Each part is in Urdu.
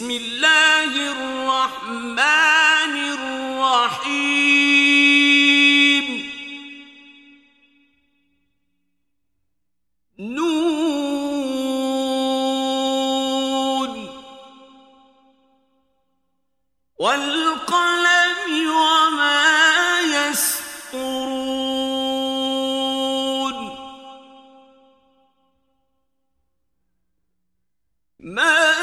بسم اللہ الرحمن الرحیم نون. والقلم وما يسطرون. ما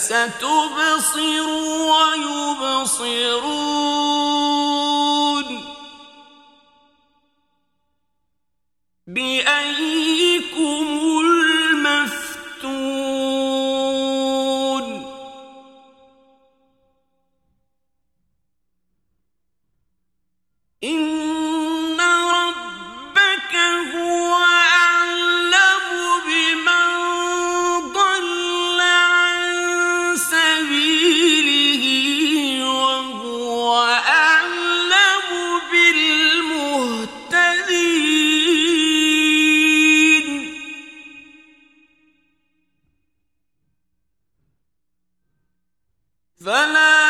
فستبصر ويبصرون فلا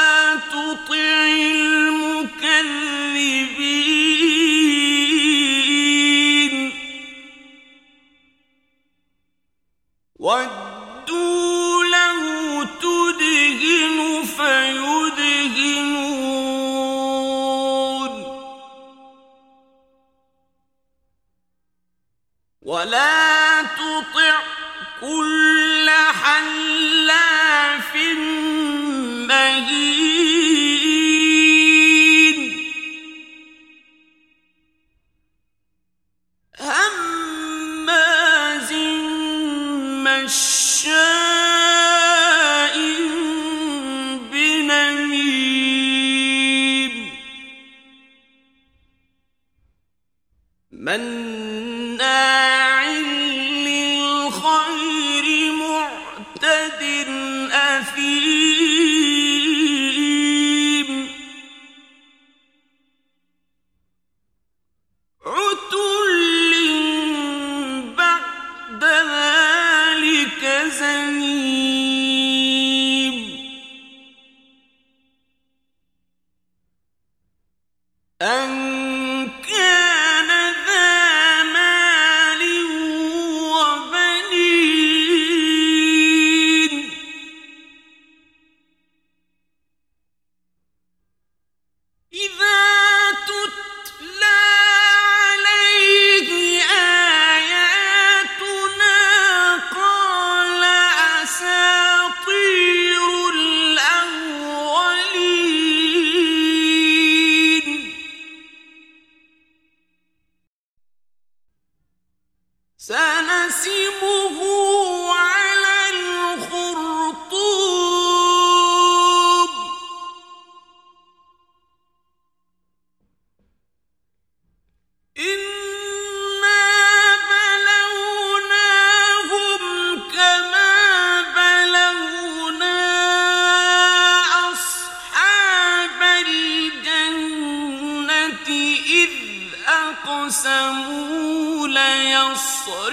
مُهْتَدٍ سنسمه نصر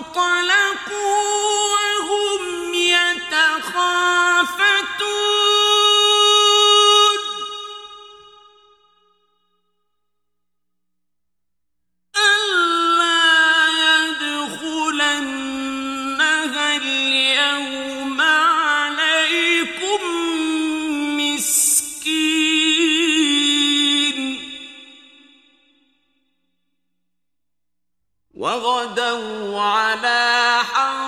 کو وغدوا على حرد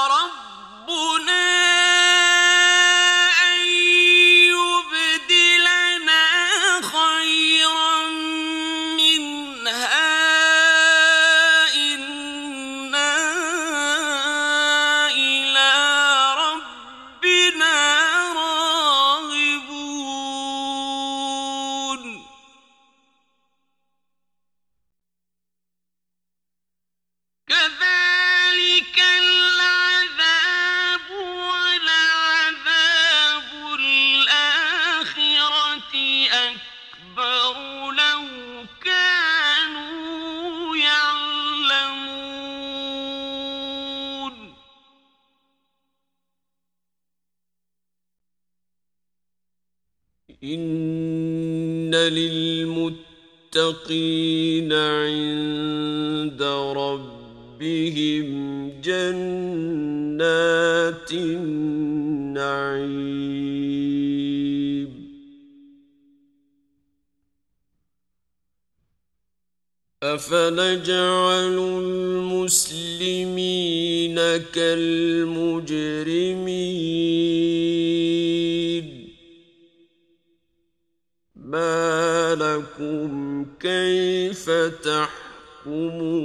للمتقين عند ربهم جنات النعيم. أفنجعل المسلمين كالمجرمين؟ ما لكم كيف تحكمون؟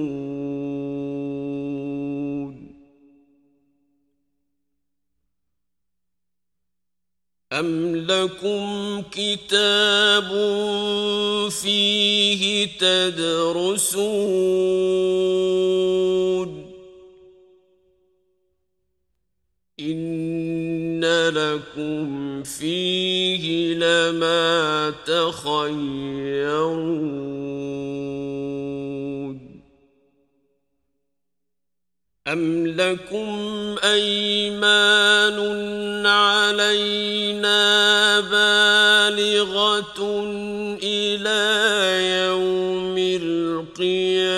أم لكم كتاب فيه تدرسون؟ إن لكم فيه لما تخيرون أم لكم أيمان علينا بالغة إلى يوم القيامة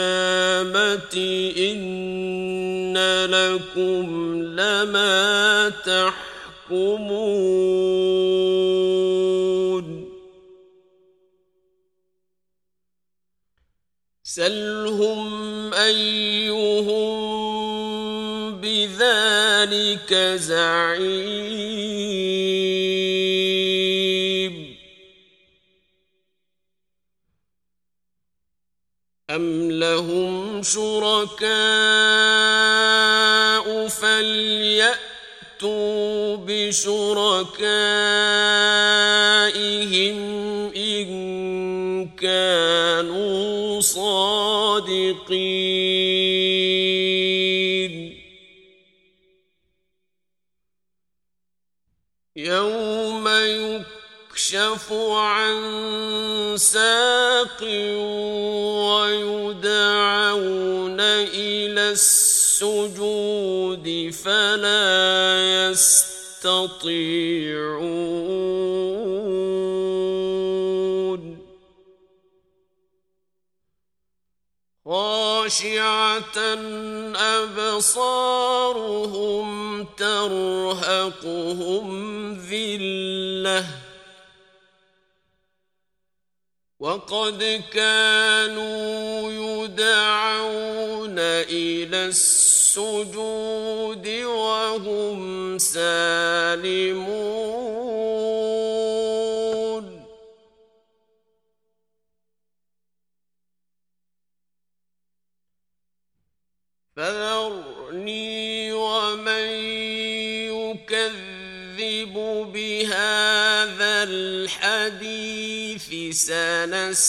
إن لكم لما تحكمون سلهم أيهم بذلك زعيم أم لهم شركاء فليأتوا بشركائهم إن كانوا صادقين. يوم يكشف عن ساق ويدعون إلى السجود فلا يستطيعون. خاشعة أبصارهم ترهقهم ذلة. وقد كانوا يدعون إلى السجود وهم سالمون. فذرني ومن يكذب بهذا الحديث. سنستدرجهم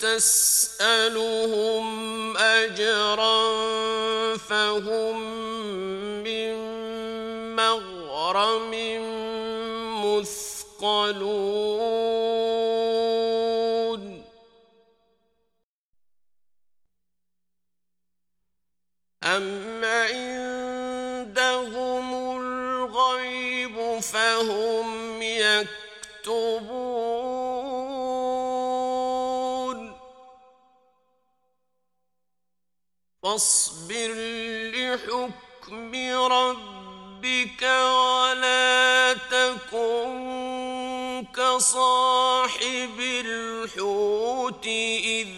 تسألهم أجرا فهم من مغرم مثقلون. أم فاصبر لحكم ربك ولا تكن كصاحب الحوت إذ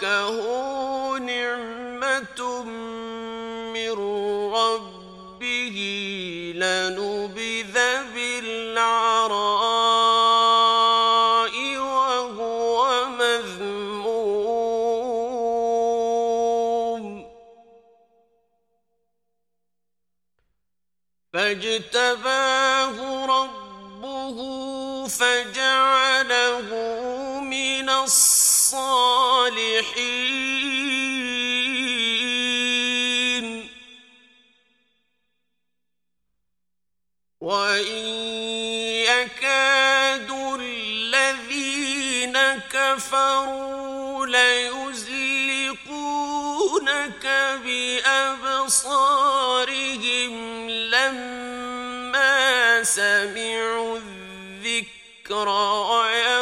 تداركه نعمة من ربه. الصالحين. وإن يكاد الذين كفروا ليزلقونك بأبصارهم لما سمعوا الذكر ويقولون